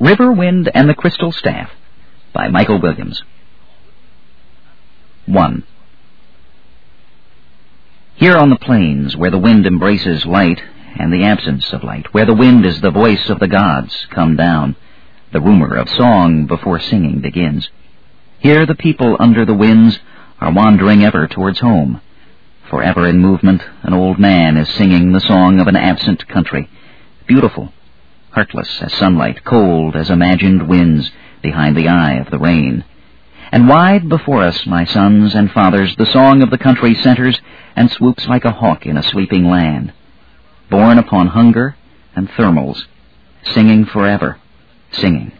River Wind and the Crystal Staff by Michael Williams. 1. Here on the plains, where the wind embraces light and the absence of light, where the wind is the voice of the gods come down, the rumor of song before singing begins. Here the people under the winds are wandering ever towards home. Forever in movement, an old man is singing the song of an absent country, beautiful, heartless as sunlight, cold as imagined winds behind the eye of the rain. And wide before us, my sons and fathers, the song of the country centers and swoops like a hawk in a sleeping land, born upon hunger and thermals, singing forever, singing.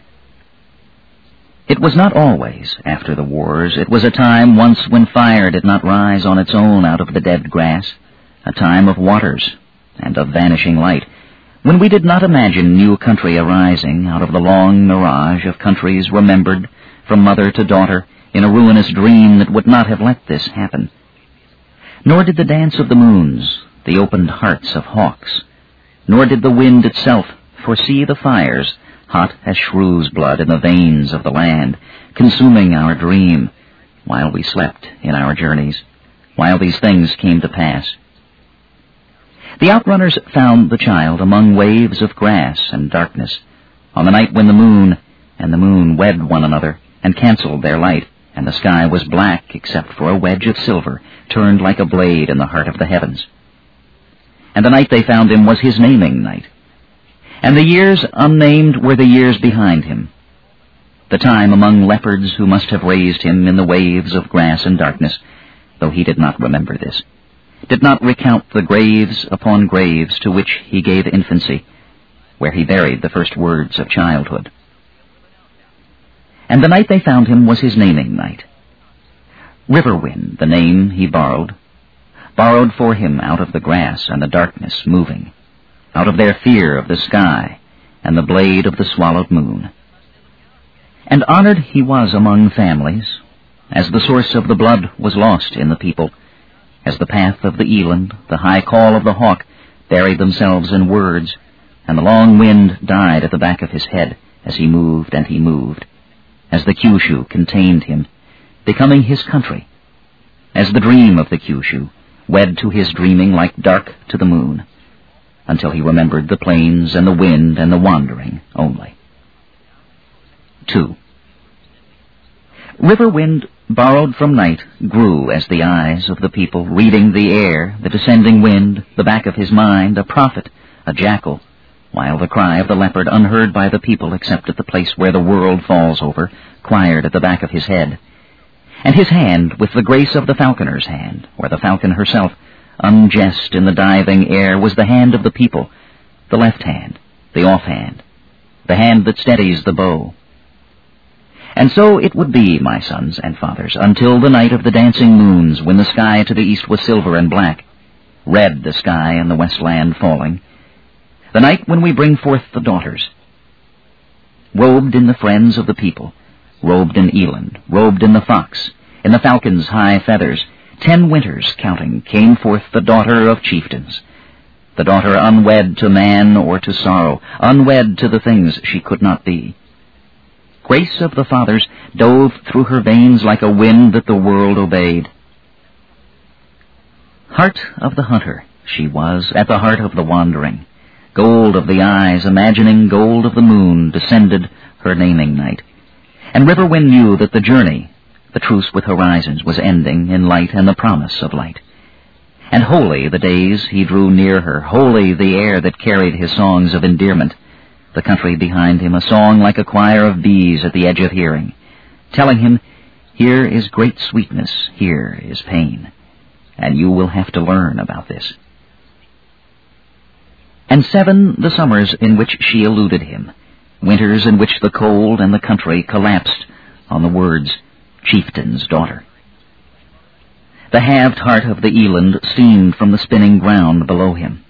It was not always after the wars. It was a time once when fire did not rise on its own out of the dead grass, a time of waters and of vanishing light, when we did not imagine new country arising out of the long mirage of countries remembered from mother to daughter in a ruinous dream that would not have let this happen. Nor did the dance of the moons, the opened hearts of hawks, nor did the wind itself foresee the fires hot as shrew's blood in the veins of the land, consuming our dream, while we slept in our journeys, while these things came to pass. The outrunners found the child among waves of grass and darkness, on the night when the moon and the moon wed one another and cancelled their light, and the sky was black except for a wedge of silver turned like a blade in the heart of the heavens. And the night they found him was his naming night, and the years unnamed were the years behind him. The time among leopards who must have raised him in the waves of grass and darkness, though he did not remember this, did not recount the graves upon graves to which he gave infancy, where he buried the first words of childhood. And the night they found him was his naming night. Riverwind, the name he borrowed, borrowed for him out of the grass and the darkness moving out of their fear of the sky and the blade of the swallowed moon. And honored he was among families, as the source of the blood was lost in the people, as the path of the eland, the high call of the hawk, buried themselves in words, and the long wind died at the back of his head as he moved and he moved, as the Que-Shu contained him, becoming his country, as the dream of the Que-Shu, wed to his dreaming like dark to the moon until he remembered the plains and the wind and the wandering only. 2. River wind borrowed from night grew as the eyes of the people, reading the air, the descending wind, the back of his mind, a prophet, a jackal, while the cry of the leopard, unheard by the people except at the place where the world falls over, choired at the back of his head. And his hand, with the grace of the falconer's hand, or the falcon herself, unjust in the diving air, was the hand of the people, the left hand, the off hand, the hand that steadies the bow. And so it would be, my sons and fathers, until the night of the dancing moons, when the sky to the east was silver and black, red the sky and the west land falling, the night when we bring forth the daughters, robed in the friends of the people, robed in eland, robed in the fox, in the falcon's high feathers, ten winters counting, came forth the daughter of chieftains, the daughter unwed to man or to sorrow, unwed to the things she could not be. Grace of the fathers dove through her veins like a wind that the world obeyed. Heart of the hunter she was, at the heart of the wandering. Gold of the eyes, imagining gold of the moon, descended her naming night. And Riverwind knew that the journey the truce with horizons was ending in light and the promise of light. And holy the days he drew near her, holy the air that carried his songs of endearment, the country behind him, a song like a choir of bees at the edge of hearing, telling him, Here is great sweetness, here is pain, and you will have to learn about this. And seven the summers in which she eluded him, winters in which the cold and the country collapsed on the words, chieftain's daughter. The halved heart of the eland steamed from the spinning ground below him.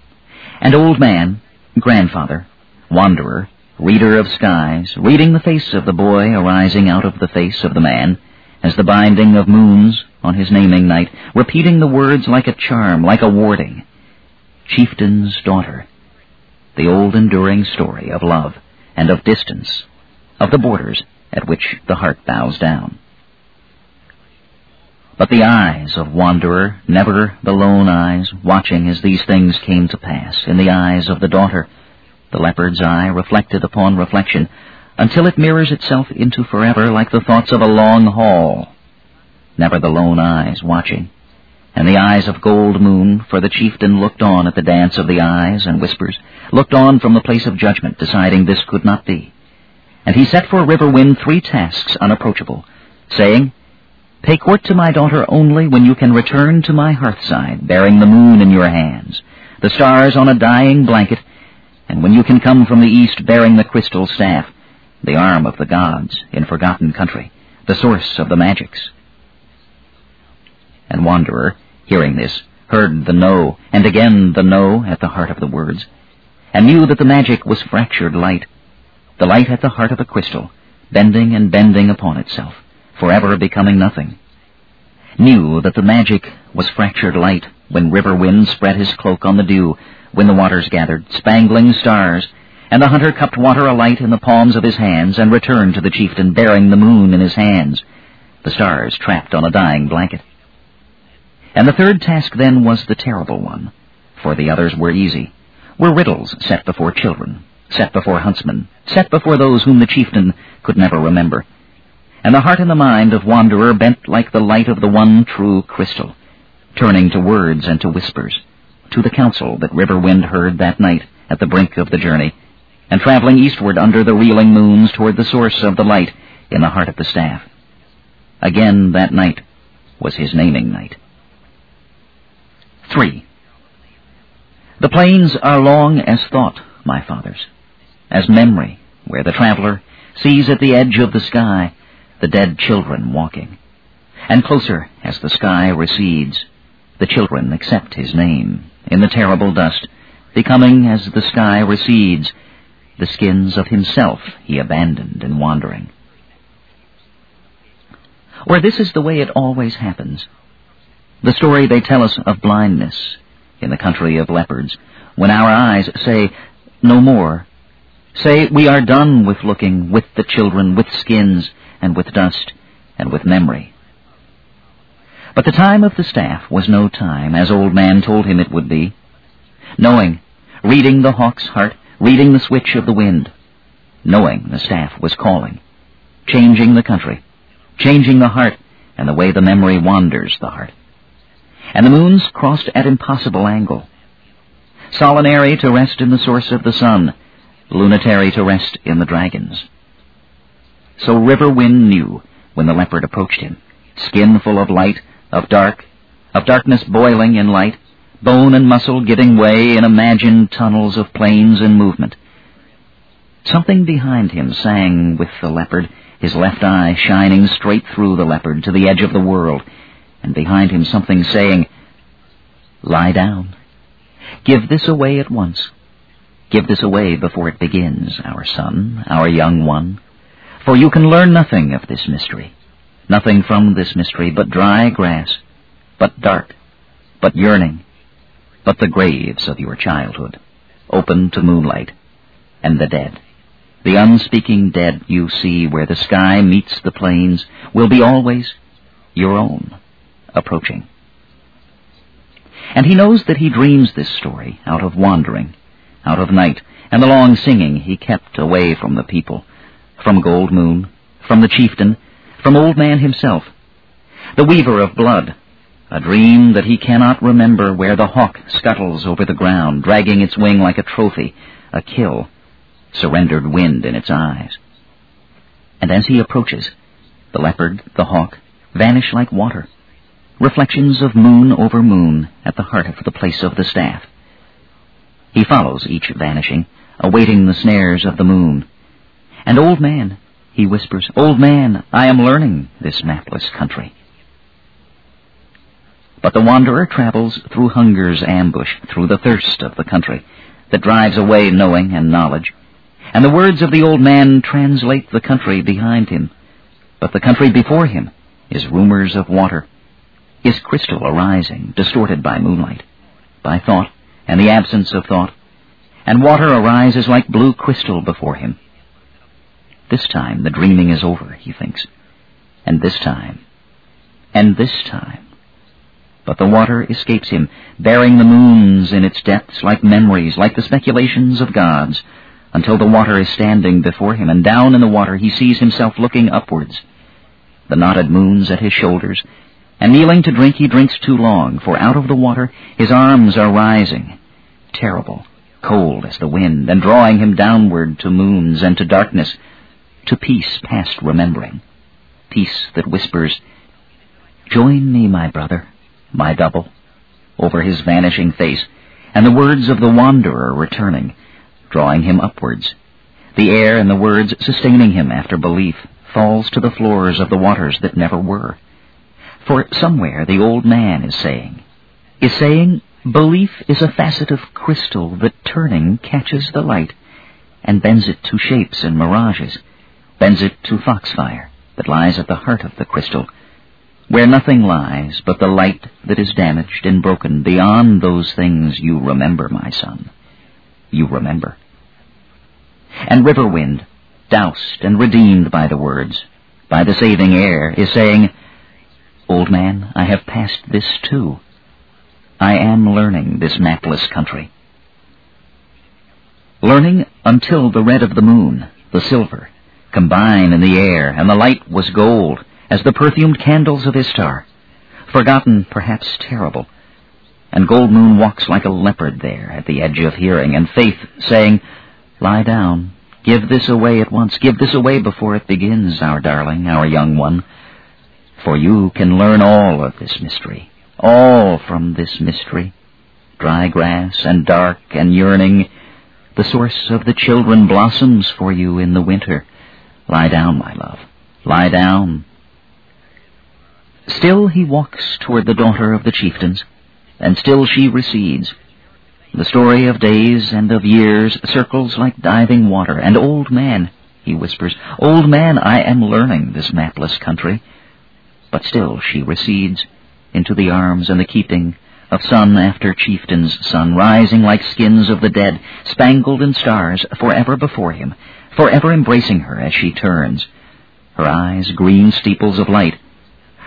And old man, grandfather, wanderer, reader of skies, reading the face of the boy arising out of the face of the man, as the binding of moons on his naming night, repeating the words like a charm, like a warding. Chieftain's daughter. The old enduring story of love and of distance of the borders at which the heart bows down. But the eyes of wanderer, never the lone eyes, watching as these things came to pass, in the eyes of the daughter, the leopard's eye reflected upon reflection, until it mirrors itself into forever like the thoughts of a long hall. Never the lone eyes watching, and the eyes of gold moon, for the chieftain looked on at the dance of the eyes and whispers, looked on from the place of judgment, deciding this could not be. And he set for River Wind three tasks unapproachable, saying, Pay court to my daughter only when you can return to my hearthside, bearing the moon in your hands, the stars on a dying blanket, and when you can come from the east bearing the crystal staff, the arm of the gods in forgotten country, the source of the magics. And Wanderer, hearing this, heard the no, and again the no at the heart of the words, and knew that the magic was fractured light, the light at the heart of a crystal, bending and bending upon itself, forever becoming nothing. Knew that the magic was fractured light when river wind spread his cloak on the dew, when the waters gathered, spangling stars, and the hunter cupped water alight in the palms of his hands and returned to the chieftain bearing the moon in his hands, the stars trapped on a dying blanket. And the third task then was the terrible one, for the others were easy, were riddles set before children, set before huntsmen, set before those whom the chieftain could never remember. And the heart and the mind of Wanderer bent like the light of the one true crystal, turning to words and to whispers, to the counsel that River Wind heard that night at the brink of the journey, and traveling eastward under the reeling moons toward the source of the light in the heart of the staff. Again that night was his naming night. 3. The plains are long as thought, my fathers, as memory, where the traveler sees at the edge of the sky the dead children walking. And closer as the sky recedes, the children accept his name in the terrible dust, becoming as the sky recedes the skins of himself he abandoned in wandering. Or this is the way it always happens. The story they tell us of blindness in the country of leopards, when our eyes say, No more. Say, We are done with looking with the children, with skins, and with dust, and with memory. But the time of the staff was no time, as old man told him it would be. Knowing, reading the hawk's heart, reading the switch of the wind, knowing the staff was calling, changing the country, changing the heart, and the way the memory wanders the heart. And the moons crossed at impossible angle. Solinari to rest in the source of the sun, Lunitari to rest in the dragons. So River Wind knew when the leopard approached him, skin full of light, of dark, of darkness boiling in light, bone and muscle giving way in imagined tunnels of planes in movement. Something behind him sang with the leopard, his left eye shining straight through the leopard to the edge of the world, and behind him something saying, Lie down. Give this away at once. Give this away before it begins, our son, our young one. For you can learn nothing of this mystery, nothing from this mystery but dry grass, but dark, but yearning, but the graves of your childhood, open to moonlight, and the dead. The unspeaking dead you see where the sky meets the plains will be always your own, approaching. And he knows that he dreams this story out of wandering, out of night, and the long singing he kept away from the people, from Gold Moon, from the chieftain, from Old Man himself, the weaver of blood, a dream that he cannot remember where the hawk scuttles over the ground, dragging its wing like a trophy, a kill, surrendered wind in its eyes. And as he approaches, the leopard, the hawk, vanish like water, reflections of moon over moon at the heart of the place of the staff. He follows each vanishing, awaiting the snares of the moon. And old man, he whispers, old man, I am learning this mapless country. But the wanderer travels through hunger's ambush, through the thirst of the country, that drives away knowing and knowledge. And the words of the old man translate the country behind him. But the country before him is rumors of water, is crystal arising, distorted by moonlight, by thought and the absence of thought, and water arises like blue crystal before him. This time the dreaming is over, he thinks. And this time. And this time. But the water escapes him, bearing the moons in its depths like memories, like the speculations of gods, until the water is standing before him, and down in the water he sees himself looking upwards. The knotted moons at his shoulders, and kneeling to drink he drinks too long, for out of the water his arms are rising, terrible, cold as the wind, and drawing him downward to moons and to darkness, to peace past remembering, peace that whispers, Join me, my brother, my double, over his vanishing face, and the words of the wanderer returning, drawing him upwards. The air and the words sustaining him after belief falls to the floors of the waters that never were. For somewhere the old man is saying, is saying, belief is a facet of crystal that turning catches the light and bends it to shapes and mirages, bends it to foxfire that lies at the heart of the crystal, where nothing lies but the light that is damaged and broken beyond those things you remember, my son. You remember. And river wind, doused and redeemed by the words, by the saving air, is saying, Old man, I have passed this too. I am learning this mapless country. Learning until the red of the moon, the silver, combine in the air, and the light was gold, as the perfumed candles of Istar, forgotten, perhaps terrible. And Gold Moon walks like a leopard there at the edge of hearing, and Faith saying, Lie down, give this away at once, give this away before it begins, our darling, our young one. For you can learn all of this mystery, all from this mystery. Dry grass and dark and yearning, the source of the children blossoms for you in the winter. Lie down, my love. Lie down. Still he walks toward the daughter of the chieftains, and still she recedes. The story of days and of years circles like diving water, and old man, he whispers, old man, I am learning this mapless country. But still she recedes into the arms and the keeping of son after chieftain's son, rising like skins of the dead, spangled in stars, forever before him, forever embracing her as she turns. Her eyes green steeples of light,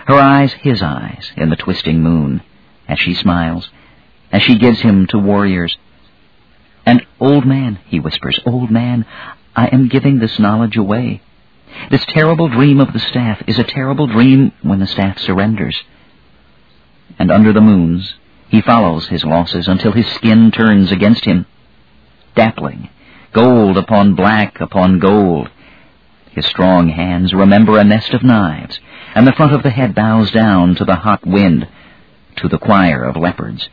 her eyes his eyes in the twisting moon, as she smiles, as she gives him to warriors. And old man, he whispers, old man, I am giving this knowledge away. This terrible dream of the staff is a terrible dream when the staff surrenders. And under the moons, he follows his losses until his skin turns against him, dappling, gold upon black upon gold. His strong hands remember a nest of knives, and the front of the head bows down to the hot wind, to the choir of leopards,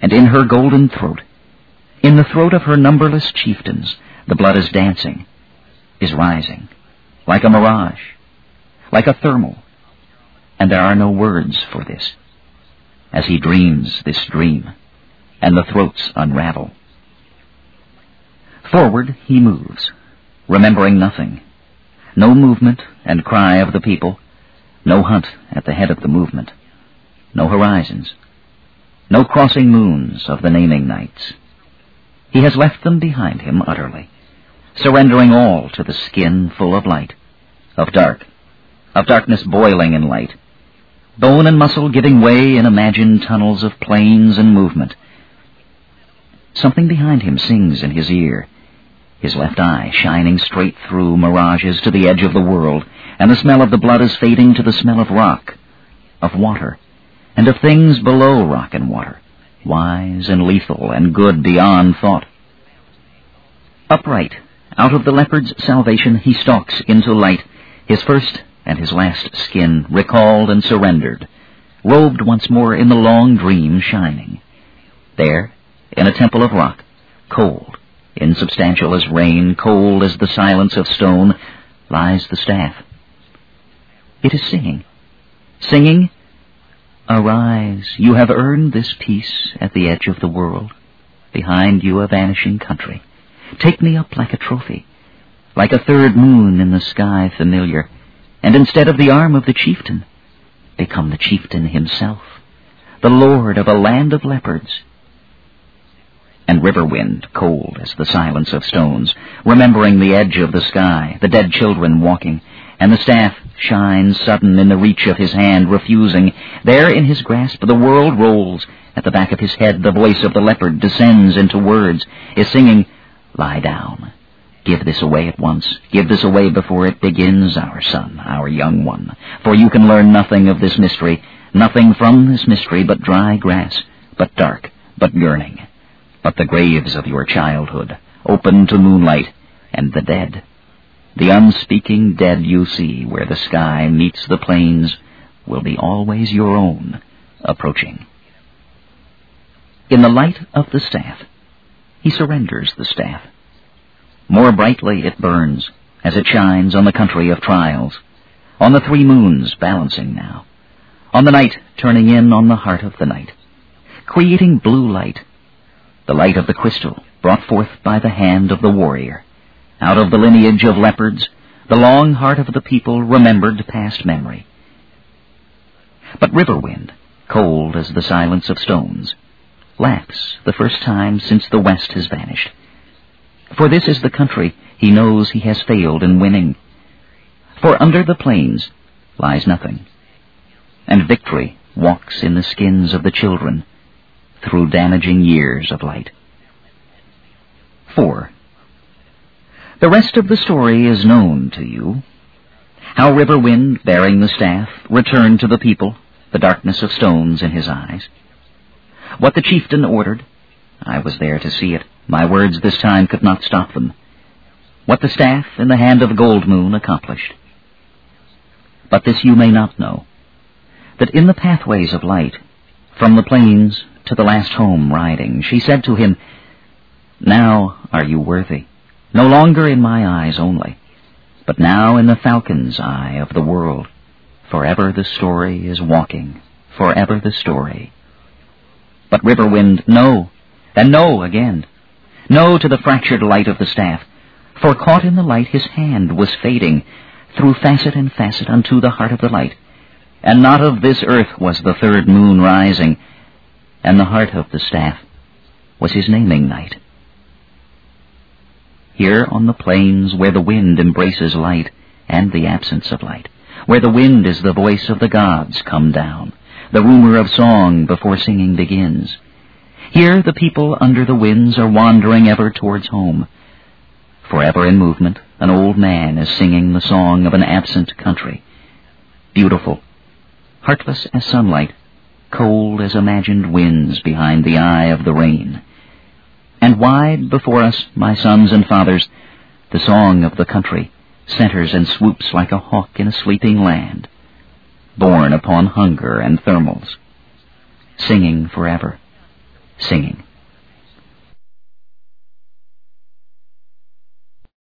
and in her golden throat, in the throat of her numberless chieftains, the blood is dancing, is rising, like a mirage, like a thermal, and there are no words for this, as he dreams this dream, and the throats unravel. Forward he moves, remembering nothing. No movement and cry of the people. No hunt at the head of the movement. No horizons. No crossing moons of the naming nights. He has left them behind him utterly, surrendering all to the skin full of light, of dark, of darkness boiling in light, bone and muscle giving way in imagined tunnels of planes and movement. Something behind him sings in his ear, his left eye shining straight through mirages to the edge of the world, and the smell of the blood is fading to the smell of rock, of water, and of things below rock and water, wise and lethal and good beyond thought. Upright, out of the leopard's salvation he stalks into light, his first and his last skin recalled and surrendered, robed once more in the long dream shining. There, in a temple of rock, cold, insubstantial as rain, cold as the silence of stone, lies the staff. It is singing. Singing, Arise, you have earned this peace at the edge of the world, behind you a vanishing country. Take me up like a trophy, like a third moon in the sky familiar, and instead of the arm of the chieftain, become the chieftain himself, the lord of a land of leopards. And river wind cold as the silence of stones, remembering the edge of the sky, the dead children walking, and the staff shines sudden in the reach of his hand, refusing. There in his grasp the world rolls. At the back of his head the voice of the leopard descends into words, is singing, Lie down. Give this away at once. Give this away before it begins, our son, our young one. For you can learn nothing of this mystery, nothing from this mystery but dry grass, but dark, but yearning but the graves of your childhood, open to moonlight, and the dead. The unspeaking dead you see where the sky meets the plains will be always your own, approaching. In the light of the staff, he surrenders the staff. More brightly it burns as it shines on the country of trials, on the three moons balancing now, on the night turning in on the heart of the night, creating blue light the light of the crystal brought forth by the hand of the warrior. Out of the lineage of leopards, the long heart of the people remembered past memory. But Riverwind, cold as the silence of stones, laughs the first time since the west has vanished. For this is the country he knows he has failed in winning. For under the plains lies nothing, and victory walks in the skins of the children through damaging years of light. 4. The rest of the story is known to you. How River Riverwind, bearing the staff, returned to the people, the darkness of stones in his eyes. What the chieftain ordered, I was there to see it. My words this time could not stop them. What the staff in the hand of Goldmoon accomplished. But this you may not know, that in the pathways of light, from the plains to the last home riding, she said to him, Now are you worthy, no longer in my eyes only, but now in the falcon's eye of the world. Forever the story is walking, forever the story. But Riverwind, no, and no again. No to the fractured light of the staff, for caught in the light his hand was fading, through facet and facet unto the heart of the light. And not of this earth was the third moon rising, and the heart of the staff was his naming night. Here on the plains where the wind embraces light and the absence of light, where the wind is the voice of the gods come down, the rumor of song before singing begins. Here the people under the winds are wandering ever towards home. Forever in movement, an old man is singing the song of an absent country. Beautiful, heartless as sunlight, cold as imagined winds behind the eye of the rain. And wide before us, my sons and fathers, the song of the country centers and swoops like a hawk in a sleeping land, born upon hunger and thermals, singing forever, singing.